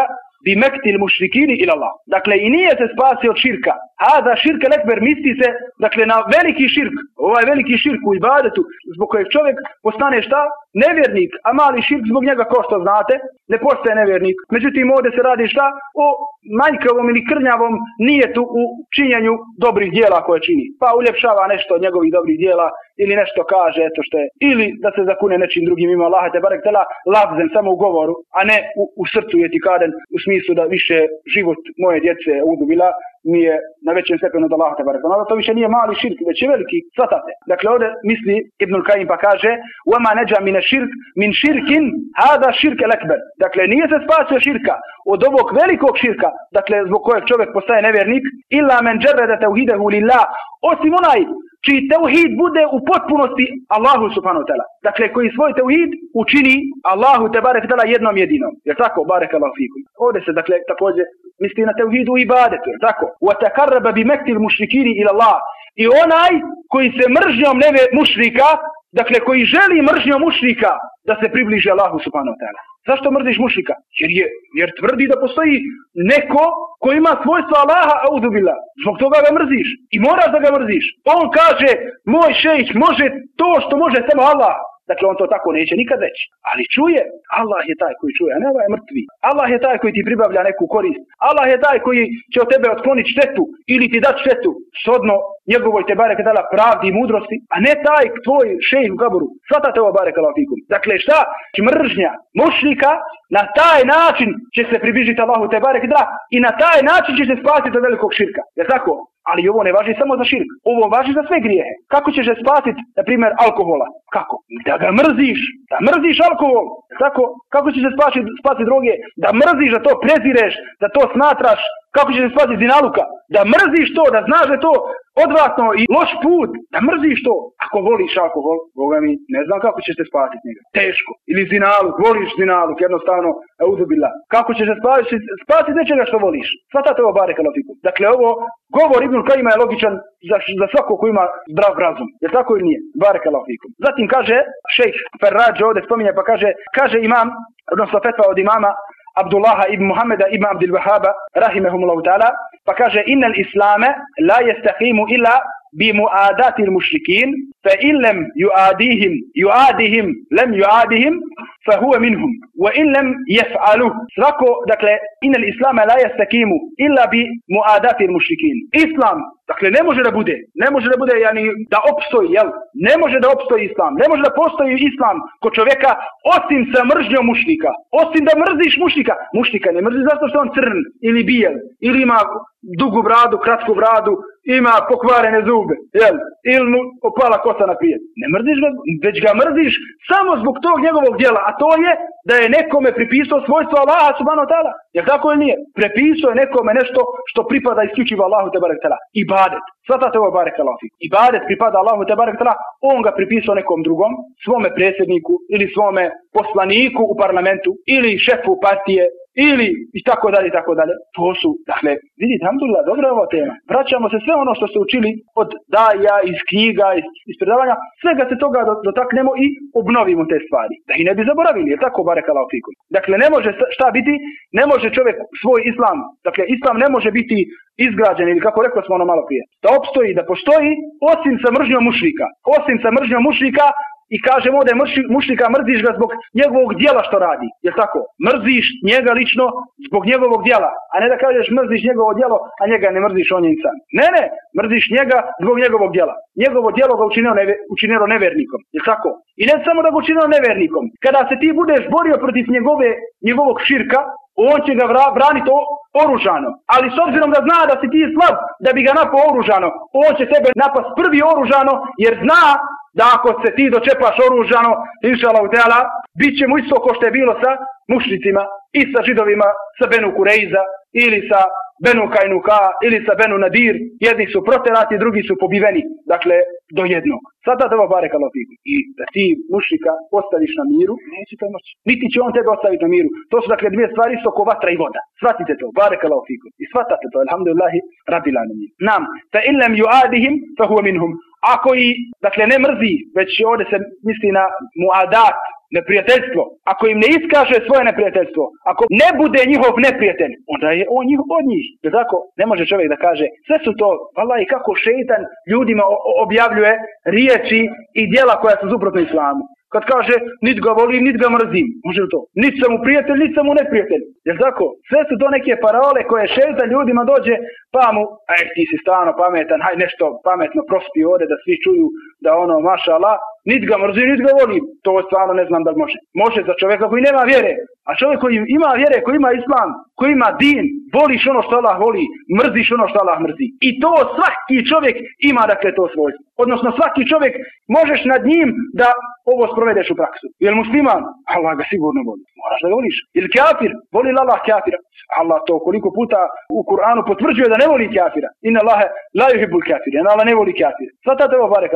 C: bi mektil mušrikini ila Allah. Dakle, i nije se spasio od širka. Hada širka lekber misli se, dakle, na veliki širk, ovaj veliki širk u ibadetu, zbog kojeg čovjek postane šta? Nevjernik, a mali širk zbog njega, ko što znate, ne postaje nevjernik. Međutim, ovdje se radi šta? O manjkavom ili krnjavom nijetu u činjenju dobrih dijela koje čini. Pa uljepšava nešto od njegovih dobrih dijela ili nešto kaže eto što je ili da se zakune nečim drugim ima Allah te barek tela labzen samo u govoru a ne u, u srcu je ti kaden u smislu da više život moje djece udubila mi je na većem stepenu od Allaha tebara. Ono to više nije mali širk, već je veliki. Svatate. Dakle, ovdje misli Ibnul Kajim pa kaže وَمَا نَجَا مِنَ شِرْك مِنْ شِرْكٍ هَذَا شِرْكَ الْأَكْبَرِ Dakle, nije se spasio širka od ovog velikog širka, dakle, zbog kojeg čovjek postaje nevjernik, illa men džerrede tevhidehu lillah, osim onaj čiji teuhid bude u potpunosti Allahu subhanahu ta'ala. Dakle, koji svoj teuhid učini Allahu te barek ta'ala jednom jedinom. Jer tako, barek Allah fikum. Ovdje se, dakle, također misli na teuhidu i ibadetu. Tako, wa bi mektil mušrikini ila Allah. I onaj koji se mržnjom neve mušrika, dakle, koji želi mržnjom mušrika da se približi Allahu subhanahu ta'ala. Zašto mrziš mušrika? Jer, je, jer tvrdi da postoji neko ko ima svojstvo Allaha, audubila. Zbog toga ga mrziš. I moraš da ga mrziš. On kaže, moj šejć može to što može samo Allah. Dakle, on to tako neće nikad reći. Ali čuje, Allah je taj koji čuje, a ne ovaj mrtvi. Allah je taj koji ti pribavlja neku korist. Allah je taj koji će od tebe otkloniti štetu ili ti dati štetu sodno njegovoj te barek dala pravdi i mudrosti, a ne taj tvoj šejh u kaboru. Svatate ovo barek. Dakle, šta? Mržnja mušnika na taj način će se približiti Allahu te barek da i na taj način će se spasiti od velikog širka. Je tako? Ali ovo ne važi samo za širk. Ovo važi za sve grijehe. Kako ćeš se spasiti, na primjer, alkohola? Kako? Da ga mrziš. Da mrziš alkohol. Tako? Kako ćeš se spasiti, spasiti droge? Da mrziš, da to prezireš, da to smatraš. Kako ćeš se spasiti zinaluka? Da mrziš to, da znaš da to odvratno i loš put. Da mrziš to. Ako voliš alkohol, Boga mi, ne znam kako ćeš se spasiti njega. Teško. Ili zinaluk, voliš zinaluk, jednostavno, uzubila. Kako ćeš se spasiti, spasiti nečega što voliš? Svatate ovo bare kalofiku. Dakle, ovo govor Ibn Kajima je logičan za, za svako ko ima zdrav razum. Je tako ili nije? Bare kalofiku. Zatim kaže, šejh Ferrađ ovdje spominje pa kaže, kaže imam, odnosno fetva od imama Abdullaha ibn Muhammeda ibn Abdul Wahaba rahimehumullahu ta'ala pa kaže innal islame la yastaqimu illa بمؤاداة المشركين فإن لم يؤاديهم يؤادهم لم يؤادهم فهو منهم وإن لم يفعلوا svako dakle in al-islam la yastakimu illa bi muadati al-mushrikin islam dakle ne može da bude ne može da bude yani da opstoji jel ne može da opstoji islam ne može da postoji islam kod čovjeka osim sa mržnjom mušnika osim da mrziš mušnika mušnika ne mrziš zato što on crn ili bijel ili ima dugu bradu kratku bradu ima pokvarene zube, jel? Ili mu opala kosa na prije. Ne mrziš ga, već ga mrziš samo zbog tog njegovog djela, a to je da je nekome pripisao svojstvo Allaha subhanahu ta'ala. Jel tako ili nije? Prepisao je nekome nešto što pripada isključivo Allahu te barek ta'ala. Ibadet. Svatate ovo barek I Ibadet pripada Allahu te barek ta'ala, on ga pripisao nekom drugom, svome predsjedniku ili svome poslaniku u parlamentu ili šefu partije ili i tako dalje i tako dalje. To su, dakle, vidite, alhamdulillah, dobra je ova tema. Vraćamo se sve ono što ste učili od daja, iz knjiga, iz, iz predavanja, svega se toga dotaknemo i obnovimo te stvari. Da i ne bi zaboravili, je tako bare fikum. Dakle, ne može šta biti, ne može čovjek svoj islam, dakle, islam ne može biti izgrađen ili kako rekao smo ono malo prije. Da opstoji, da postoji, osim sa mržnjom mušnika. Osim sa mržnjom mušnika, i kažemo ovdje mušnika mrziš ga zbog njegovog dijela što radi. Jel tako? Mrziš njega lično zbog njegovog dijela. A ne da kažeš mrziš njegovo djelo, a njega ne mrziš on je insan. Ne, ne, mrziš njega zbog njegovog djela. Njegovo djelo ga učinilo, neve, učinilo nevernikom. Jel tako? I ne samo da ga učinilo nevernikom. Kada se ti budeš borio protiv njegove, njegovog širka, on će ga braniti oružano. Ali s obzirom da zna da si ti slab, da bi ga napao oružano, on će tebe napast prvi oružano, jer zna da ako se ti dočepaš oružano, inša Allah, bit će isto ko što je bilo sa mušnicima i sa židovima, sa Benu Kureiza ili sa Benu Kajnuka ili sa Benu Nadir. Jedni su proterati, drugi su pobiveni. Dakle, do jednog. Sada da ovo bare kalofiku. I da ti mušnika ostaviš na miru, neće to moći. Niti će on tebe ostaviti na miru. To su dakle dvije stvari isto ko vatra i voda. Svatite to, bare kalofiku. I svatate to, alhamdulillahi, rabbil alamin. Nam, fa illam yuadihim, fa huwa minhum. Ako i, dakle, ne mrzi, već ovdje se misli na muadat, neprijateljstvo, ako im ne iskaže svoje neprijateljstvo, ako ne bude njihov neprijatelj, onda je on njihov od njih. Jer tako, ne može čovjek da kaže, sve su to, vala i kako šeitan ljudima objavljuje riječi i dijela koja su suprotne islamu. Kad kaže, nit ga volim, nit ga mrzim. Može li to? Nit sam mu prijatelj, nit sam mu neprijatelj. Jer tako? Sve su to neke parole koje šeitan ljudima dođe, pa mu, aj ti si stvarno pametan, haj nešto pametno prospi ovdje da svi čuju da ono, maša Allah, nit ga mrzim, nit ga volim. To stvarno ne znam da može. Može za čovjeka koji nema vjere. A čovjek koji ima vjere, koji ima islam, koji ima din, voliš ono što Allah voli, mrziš ono što Allah mrzi. I to svaki čovjek ima dakle to svojstvo. Odnosno svaki čovjek možeš nad njim da ovo sprovedeš u praksu. Jel musliman? Allah ga sigurno voli. Moraš da ga voliš. Ili kafir? Voli Allah kafira? Allah to koliko puta u Kur'anu potvrđuje da ne voli kafira. Inna Allahe la yuhibbul kafir. Allah ne voli kafira. Sada te ovo bare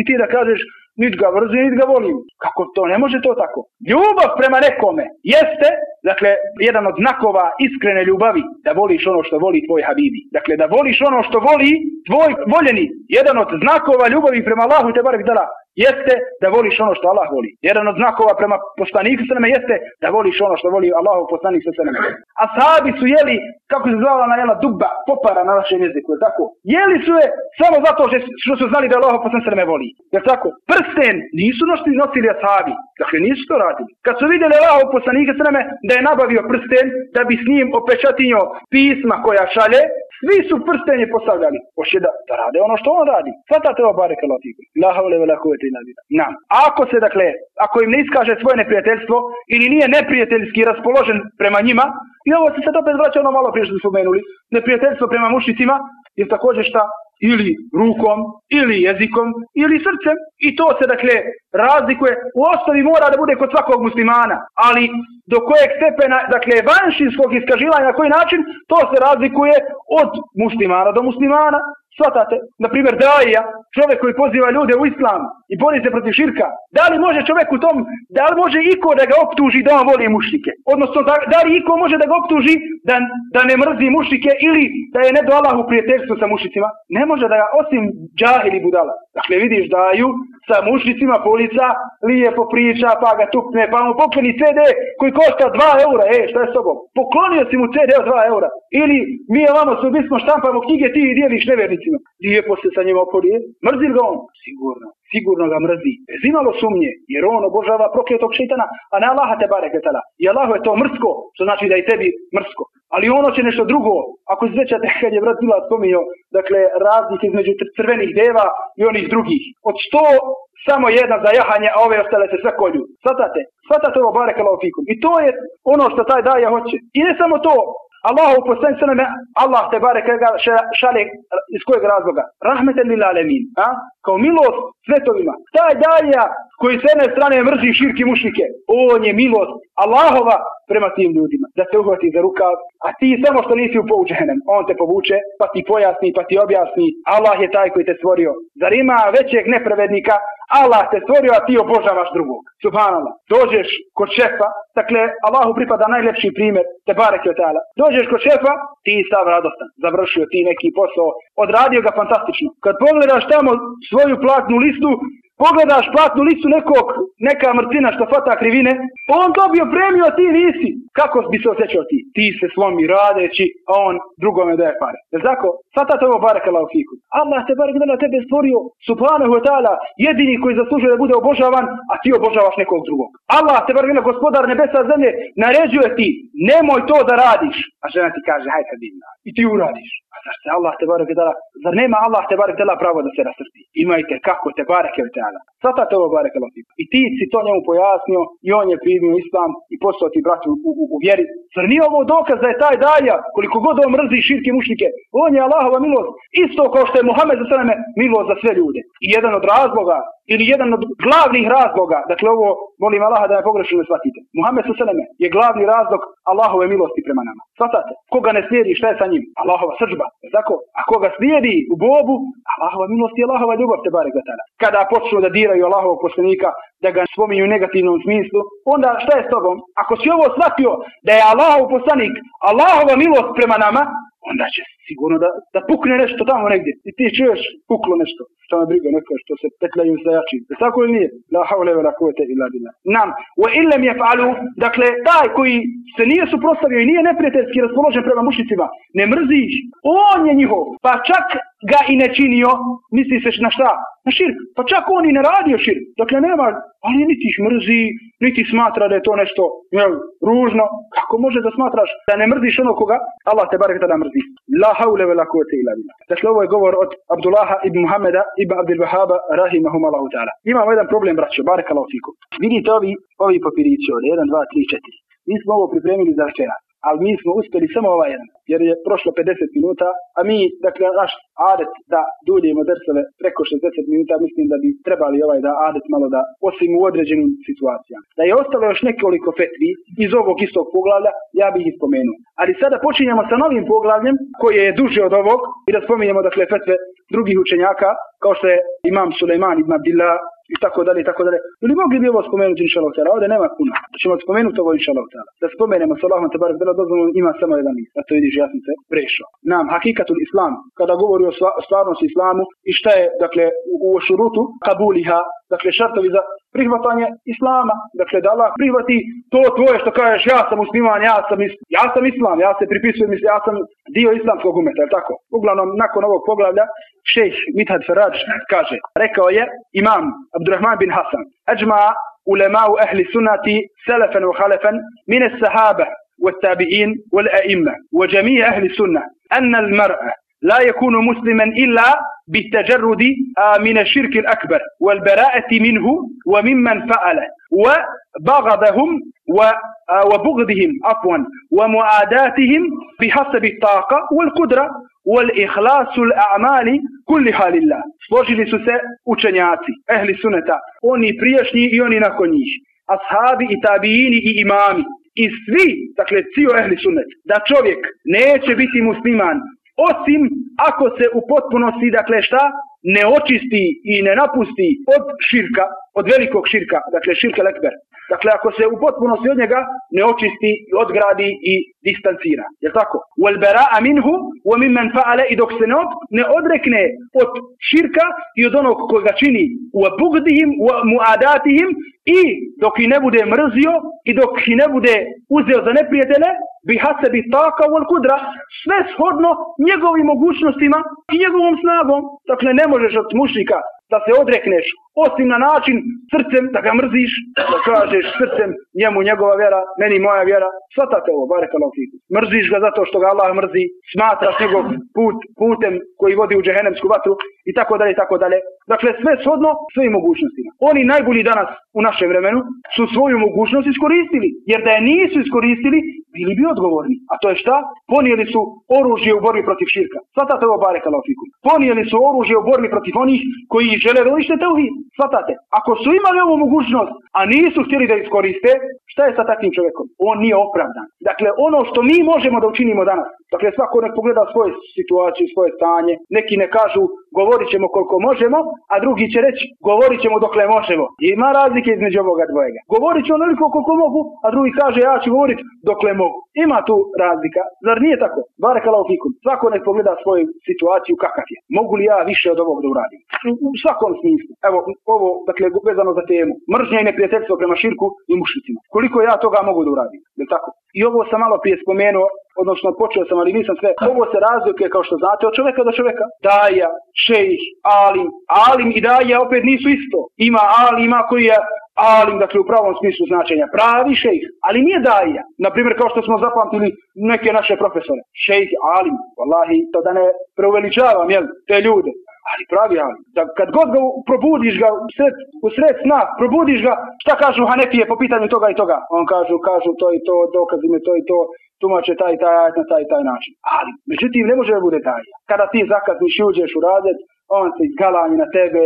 C: I ti da kažeš nit ga vrzim, nit ga volim. Kako to? Ne može to tako. Ljubav prema nekome jeste, dakle, jedan od znakova iskrene ljubavi, da voliš ono što voli tvoj habibi. Dakle, da voliš ono što voli tvoj voljeni. Jedan od znakova ljubavi prema Allahu te barek dala jeste da voliš ono što Allah voli. Jedan od znakova prema poslaniku sveme jeste da voliš ono što voli Allahu poslanik sveme. A sahabi su jeli, kako se zvala na jela dubba, popara na našem jeziku, je tako? Jeli su je samo zato što su znali da Allah poslanik sveme voli. Je tako? Prsten nisu nosili, nosili ashabi. Dakle, nisu to radili. Kad su vidjeli Allah poslanika sveme da je nabavio prsten da bi s njim opečatinio pisma koja šalje, Svi su prstenje postavljali. Hoće da, da rade ono što on radi. Svatate ovo bare kalatiku. La havle vela kuvete ila Na. Ako se, dakle, ako im ne iskaže svoje neprijateljstvo ili nije neprijateljski raspoložen prema njima, i ovo se sad opet vraća ono malo prije što smo spomenuli, neprijateljstvo prema mušnicima je također šta ili rukom, ili jezikom, ili srcem. I to se, dakle, razlikuje. U osnovi mora da bude kod svakog muslimana, ali do kojeg stepena, dakle, vanšinskog iskaživanja na koji način, to se razlikuje od muslimana do muslimana, Svatate, na primjer, daija, čovjek koji poziva ljude u islam i bori se protiv širka, da li može čovjek u tom, da li može iko da ga optuži da on voli mušnike? Odnosno, da, da li iko može da ga optuži da, da ne mrzi mušnike ili da je ne do Allahu prijateljstvo sa mušnicima? Ne može da ga, osim džahili budala. Dakle, vidiš daju sa mušnicima polica, lijepo priča, pa ga tukne, pa mu pokloni CD koji košta 2 eura, e, šta je s tobom? Poklonio si mu CD od 2 eura. Ili mi je vamo su bismo štampamo knjige, ti i dijeliš nevernicima. Lijepo se sa njima oporije. Mrzi ga on? Sigurno. Sigurno ga mrzi. Bez imalo sumnje, jer on obožava prokletog šeitana, a ne Allaha te barek I Allahu je to mrsko, što znači da je tebi mrsko. Ali ono će nešto drugo. Ako se sjećate kad je brat Bila spominjao, dakle, razlike između crvenih deva i onih drugih. Od sto samo jedna za jahanje, a ove ostale se sve kolju. Svatate? Svatate ovo barek I to je ono što taj daja hoće. I ne samo to, Allahu poslanik sallam Allah te barek šale iz kojeg razloga? Rahmeten lil alemin. A? Kao milost svetovima. Taj daja koji s jedne strane mrzi širki mušike, on je milost Allahova prema tim ljudima. Da te uhvati za rukav, a ti samo što nisi u poučenem, on te povuče, pa ti pojasni, pa ti objasni. Allah je taj koji te stvorio. Zar ima većeg nepravednika? Allah te stvorio, a ti obožavaš drugog. Subhanallah. Dođeš kod šefa, dakle, Allahu pripada najlepši primjer, te barek je Dođeš kod šefa, ti sav radostan. Završio ti neki posao, odradio ga fantastično. Kad pogledaš tamo svoju platnu listu, pogledaš platnu listu nekog, neka mrtvina što fata krivine, on dobio premiju, a ti nisi. Kako bi se osjećao ti? Ti se slomi radeći, a on drugome daje pare. Jer tako, sada to baraka fiku. Allah te barek da tebe stvorio, subhanahu wa ta'ala, jedini koji zaslužuje da bude obožavan, a ti obožavaš nekog drugog. Allah te barek da gospodar nebesa zemlje, naređuje ti, nemoj to da radiš. A žena ti kaže, hajde kad I ti uradiš. A zar se Allah te barek dala, zar nema Allah te barek dala pravo da se rasrti? Imajte kako te barek je ta'ala. Svatate ovo barek I ti si to njemu pojasnio i on je primio islam i poslao ti bratu u, u, u vjeri. Zar nije ovo dokaz da je taj daja, koliko god on mrzi širke mušnike, on je Allahova milost, isto kao što je Muhammed za sveme milost za sve ljude. I jedan od razloga, ili jedan od glavnih razloga, dakle ovo, molim Allaha da me pogrešno ne shvatite. Muhammed sa je glavni razlog Allahove milosti prema nama. Svatate, koga ne slijedi, šta je sa njim? Allahova sržba, tako? A koga slijedi u bobu, Allahova milost je Allahova ljubav te bare Kada počnu da diraju Allahovog poslanika, da ga spominju u negativnom smislu, onda šta je s tobom? Ako si ovo shvatio da je Allahov poslanik, Allahova milost prema nama, onda će sigurno da, da pukne nešto tamo negdje. I ti čuješ puklo nešto. Što me briga neko što se petljaju sa jačim. Je tako ili nije? La haule vela kuvete illa billah. Nam. Wa illam yaf'alu, dakle taj koji se nije suprotstavio i nije neprijateljski raspoložen prema mušicima, ne mrziš. On je njihov. Pa čak ga i ne činio, misli se na šta? Na širk. Pa čak on i ne radio širk. Dakle nema, ali niti ih mrzi, niti smatra da je to nešto jel, ružno. Kako može da smatraš da ne mrziš ono koga? Allah te barek da mrzi. La haule vela kuvete illa billah. Dakle ovo je govor od Abdullaha ibn Muhammeda ibn Abdul Wahaba rahimahumallahu ta'ala. Imamo jedan problem, braćo, barakallahu fikum. Vidite ovi, ovi papirići ovdje, 1, 2, 3, 4. Mi smo ovo pripremili za večera ali mi smo uspjeli samo ovaj jedan, jer je prošlo 50 minuta, a mi, dakle, naš adet da duljimo drsove preko 60 minuta, mislim da bi trebali ovaj da adet malo da, osim u određenim situacijama. Da je ostalo još nekoliko fetvi iz ovog istog poglavlja, ja bih ih spomenuo. Ali sada počinjemo sa novim poglavljem, koji je duže od ovog, i da spominjemo, dakle, fetve drugih učenjaka, kao što je imam Suleiman ibn Abdillah, i tako dalje i tako dalje. Ili mogli bi ovo spomenuti inša Allah ovdje nema puno. Ćemo spomenuti ovo inša Allah Da spomenemo sa Allahom tabarak dozvolimo ima samo jedan nis. Da to vidiš ja sam se prešao. Nam hakikatul islam, kada govori o stvarnosti islamu i šta je, dakle, u, u šurutu kabuliha, dakle, šartovi za prihvatanje islama, dakle, da Allah prihvati to tvoje što kažeš ja sam musliman, ja sam, ja sam islam, ja se pripisujem, ja sam dio islamskog umeta, je tako? Uglavnom, nakon ovog poglavlja, šejh Mithad Faraj kaže, rekao je imam Abdurrahman bin Hasan, أجمع علماء أهل السنة سلفا وخلفا من الصحابة والتابعين والأئمة وجميع أهل السنة أن المرء لا يكون مسلما إلا بالتجرد من الشرك الأكبر والبراءة منه وممن فعله وبغضهم وبغضهم عفوا ومعاداتهم بحسب الطاقة والقدرة. Wal ihlasul a'mali kulliha lillah. Složili su se učenjaci, ehli suneta, oni prijašnji i oni nakon njih, ashabi i tabijini i imami. I svi, dakle, cio ehli sunet, da čovjek neće biti musliman, osim ako se u potpunosti, dakle, šta, ne očisti i ne napusti od širka, od velikog širka, dakle, širka lekber. Dakle, ako se u potpunosti od njega ne očisti, odgradi i distancira. Je tako? Wal bara'a minhu wa mimman fa'ala i dok se ne, ne odrekne od širka i od onog koga čini wa bugdihim wa muadatihim i dok i ne bude mrzio i dok i ne bude uzeo za neprijatelje bi hasebi taka wal kudra sve shodno njegovim mogućnostima i njegovom snagom. Dakle, ne možeš od mušnika da se odrekneš osim na način srcem da ga mrziš, da kažeš srcem njemu njegova vjera, meni moja vjera, svatate ovo, bare. Mrziš ga zato što ga Allah mrzi, smatraš njegov put, putem koji vodi u džehenemsku vatru i tako dalje i tako dalje. Dakle, sve shodno svojim mogućnostima. Oni najbolji danas u našem vremenu su svoju mogućnost iskoristili, jer da je nisu iskoristili, bili bi odgovorni. A to je šta? Ponijeli su oružje u borbi protiv širka. Svatate ovo bare fiku. Ponijeli su oružje u borbi protiv onih koji žele da unište teuhid. Svatate, ako su imali ovu mogućnost, a nisu htjeli da iskoriste, šta je sa takvim čovjekom? On nije opravdan. Dakle, ono što mi možemo da učinimo danas, dakle svako nek pogleda svoje situacije, svoje stanje, neki ne kažu govorit ćemo koliko možemo, a drugi će reći govorit ćemo dokle možemo. Ima razlike između ovoga dvojega. Govorit ću onoliko koliko mogu, a drugi kaže ja ću govorit dokle. Ima tu razlika. Zar nije tako? Bare fikum. Svako nek pogleda svoju situaciju kakav je. Mogu li ja više od ovog da uradim? U svakom smislu. Evo, ovo, dakle, vezano za temu. Mržnja i neprijateljstvo prema širku i mušnicima. Koliko ja toga mogu da uradim? Je tako? I ovo sam malo prije spomenuo, odnosno počeo sam, ali nisam sve. Ovo se razlikuje, kao što znate, od čovjeka do čovjeka. Daja, šejih, alim. Alim i daja opet nisu isto. Ima alim, ima koji je alim, dakle u pravom smislu značenja. Pravi šejih, ali nije daja. Naprimjer, kao što smo zapamtili neke naše profesore. Šejih, alim, wallahi, to da ne preuveličavam, jel, te ljude ali pravi ali. Da kad god ga probudiš ga u sred, u sred sna, probudiš ga, šta kažu Hanefije po pitanju toga i toga? On kažu, kažu to i to, dokazi me to i to, tumače taj taj na taj taj način. Ali, međutim, ne može da bude. Kada ti zakazniš i uđeš u razred, on se izgalani na tebe,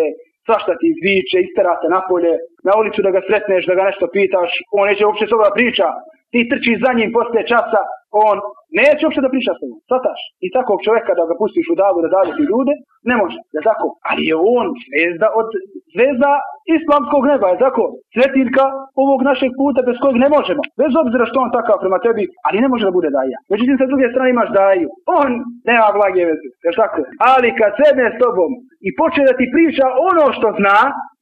C: svašta ti izviče, isterate napolje, na ulicu da ga sretneš, da ga nešto pitaš, on neće uopće s toga priča, ti trčiš za njim poslije časa, on neće uopće da priča s tobom, svataš. I takvog čovjeka da ga pustiš u davu da davi ti ljude, ne može, je tako? Ali je on zvezda od zvezda islamskog neba, je tako? Svetiljka ovog našeg puta bez kojeg ne možemo. Bez obzira što on takav prema tebi, ali ne može da bude daja. Međutim, sa druge strane imaš daju. On nema blage veze, je tako? Ali kad sedne s tobom i počne da ti priča ono što zna,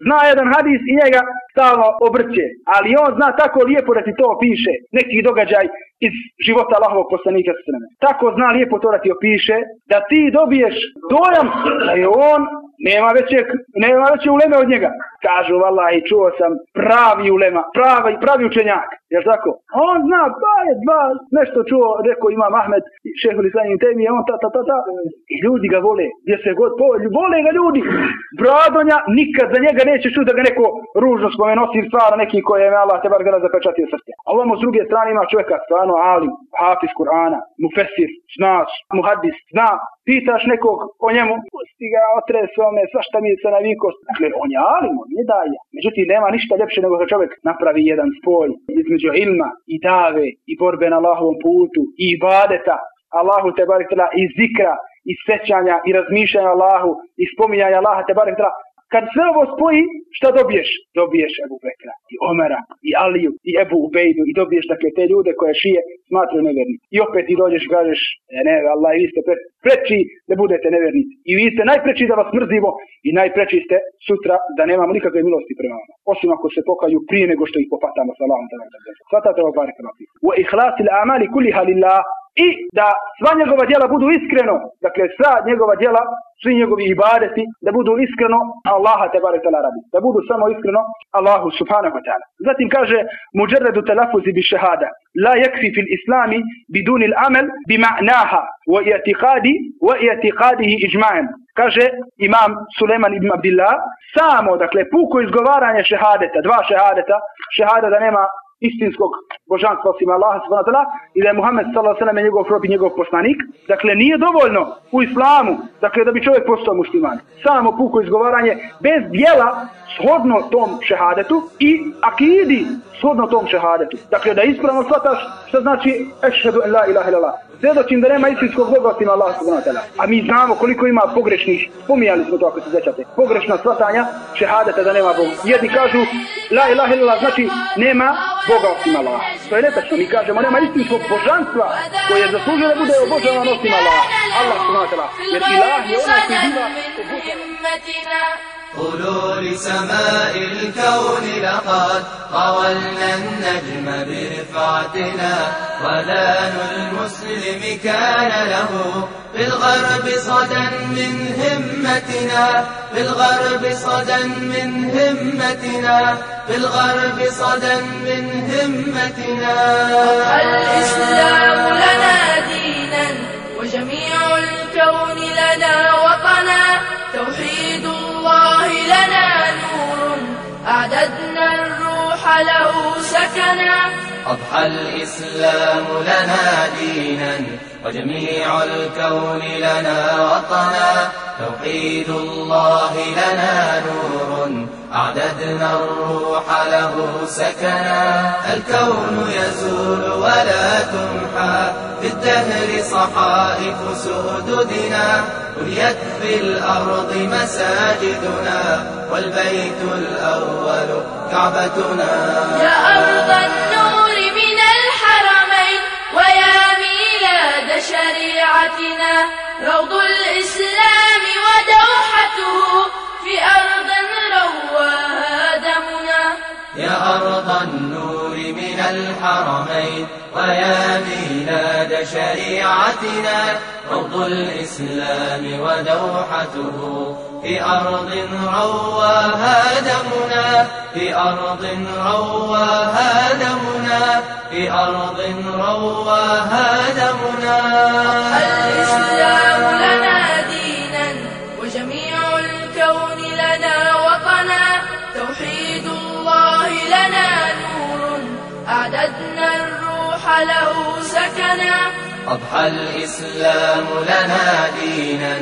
C: zna jedan hadis i njega stalno obrće. Ali on zna tako lijepo da ti to opiše, neki događaj iz života Allahovog poslanika. Tako zna lijepo to da ti opiše, da ti dobiješ dojam da je on nema veće, nema veće uleme od njega. Kažu, i čuo sam pravi ulema, pravi, pravi učenjak. Jel tako? On zna, ba je dva, nešto čuo, rekao ima Mahmed, šehu Lisanin temi, on ta, ta, ta, ta. I ljudi ga vole, gdje se god povolju, vole ga ljudi. Bradonja, nikad za njega neće čuti da ga neko ružno spomenu, osim stvar neki koje je Allah te bar zapečatio srce. A ovamo s druge strane ima čovjeka, stvarno alim, hafiz Kur'ana, mufesir, znač, muhadis, zna, pitaš nekog o njemu, pusti ga, otresu ome, svašta mi se naviko. Dakle, on je alim, on je daja. Međutim, nema ništa ljepše nego da čovjek napravi jedan spoj između ilma i dave i borbe na Allahovom putu i ibadeta, Allahu te baritela i zikra i sećanja i razmišljanja Allahu i spominjanja Allaha te baritela kad sve ovo spoji, šta dobiješ? Dobiješ Ebu Bekra, i Omera, i Aliju, i Ebu Ubejdu, i dobiješ dakle te ljude koje šije smatraju neverni. I opet ti dođeš i kažeš, e, ne, Allah, vi ste preči da budete nevernici. I vi ste najpreči da vas mrzimo i najpreči ste sutra da nemamo nikakve milosti prema vama. Osim ako se pokaju prije nego što ih popatamo sa Allahom. Svatate ovo barek Wa ihlasi amali kuliha lillah i da sva njegova djela budu iskreno, dakle sva njegova djela, svi njegovi ibadeti, da budu iskreno Allaha te baretala radi, da budu samo iskreno Allahu subhanahu wa ta'ala. Zatim kaže muđerredu telafuzi bi šehada, la yakfi fil islami bidun il amel bi ma'naha, wa i'tiqadi, wa i'tiqadihi iđma'en. Kaže imam Suleman ibn Abdillah, samo, dakle, puko izgovaranje šehadeta, dva šehadeta, šehada da nema istinskog božanstva osim Allaha subhanahu i da je Muhammed sallallahu alejhi njegov rob i njegov poslanik. Dakle nije dovoljno u islamu dakle da bi čovjek postao musliman. Samo puko izgovaranje bez djela shodno tom šehadetu i akidi shodno tom šehadetu. Dakle da ispravno shvataš što znači ešhedu en la ilaha illallah. Svjedočim da nema istinskog Boga osim Allah subhanahu. A mi znamo koliko ima pogrešnih, spomijali smo to ako se zećate, pogrešna shvatanja šehadeta da nema Boga. Jedni kažu la ilaha illallah znači nema Boga osim Allah. To je netačno. Mi kažemo nema istinskog božanstva koje je zaslužio da bude obožavan osim Allah. Allah subhanahu wa ta'ala. Jer ilah je onaj koji biva obožavan.
A: قولوا لسماء الكون لقد طولنا النجم برفعتنا ولان المسلم كان له في الغرب صدى من همتنا في الغرب صدى من همتنا في الغرب صدى من همتنا.
B: الإسلام لنا دينا وجميع الكون لنا وطنا. أعددنا الروح له سكنا.
A: أضحى الإسلام لنا دينا وجميع الكون لنا وطنا. توحيد الله لنا نور أعددنا الروح له سكنا. الكون يزول ولا تمحى في الدهر صحائف سؤددنا بنيت في الأرض مساجدنا والبيت الأول كعبتنا.
B: يا أرض النور من الحرمين ويا ميلاد شريعتنا. روض الإسلام ودوحته في أرض رواها دمنا.
A: يا أرض الحرمين ويا ميلاد شريعتنا روض الإسلام ودوحته في أرض رواها دمنا في أرض رواها دمنا في أرض رواها دمنا.
B: الإسلام لنا
A: أضحى الإسلام لنا دينا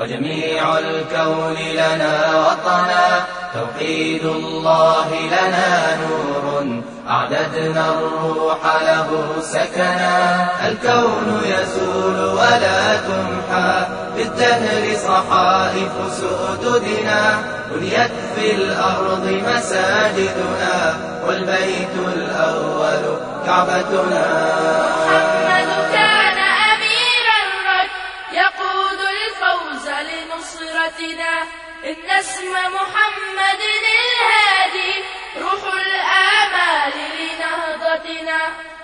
A: وجميع الكون لنا وطنا. توحيد الله لنا نور أعددنا الروح له سكنا. الكون يزول ولا تمحى بالدهر صحائف سؤددنا. بنيت في الأرض مساجدنا والبيت الأول كعبتنا.
B: إن اسم محمد الهادي روح الآمال لنهضتنا.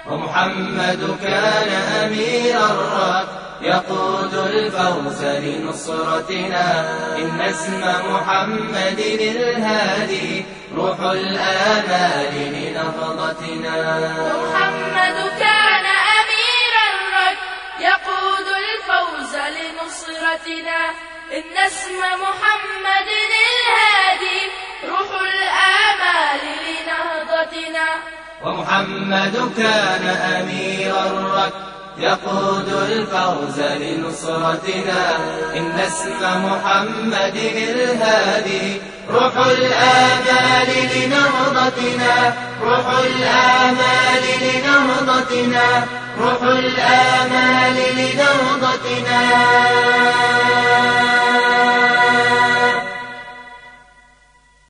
A: ومحمد كان أمير الرب يقود الفوز لنصرتنا. إن اسم محمد الهادي روح الآمال لنهضتنا.
B: محمد كان أمير الرك يقود الفوز لنصرتنا. إن اسم محمد الهادي روح الآمال لنهضتنا.
A: ومحمد كان أمير الرك يقود الفوز لنصرتنا. إن اسم محمد الهادي روح الآمال لنهضتنا. روح الآمال لنهضتنا. روح الآمال لدوضتنا.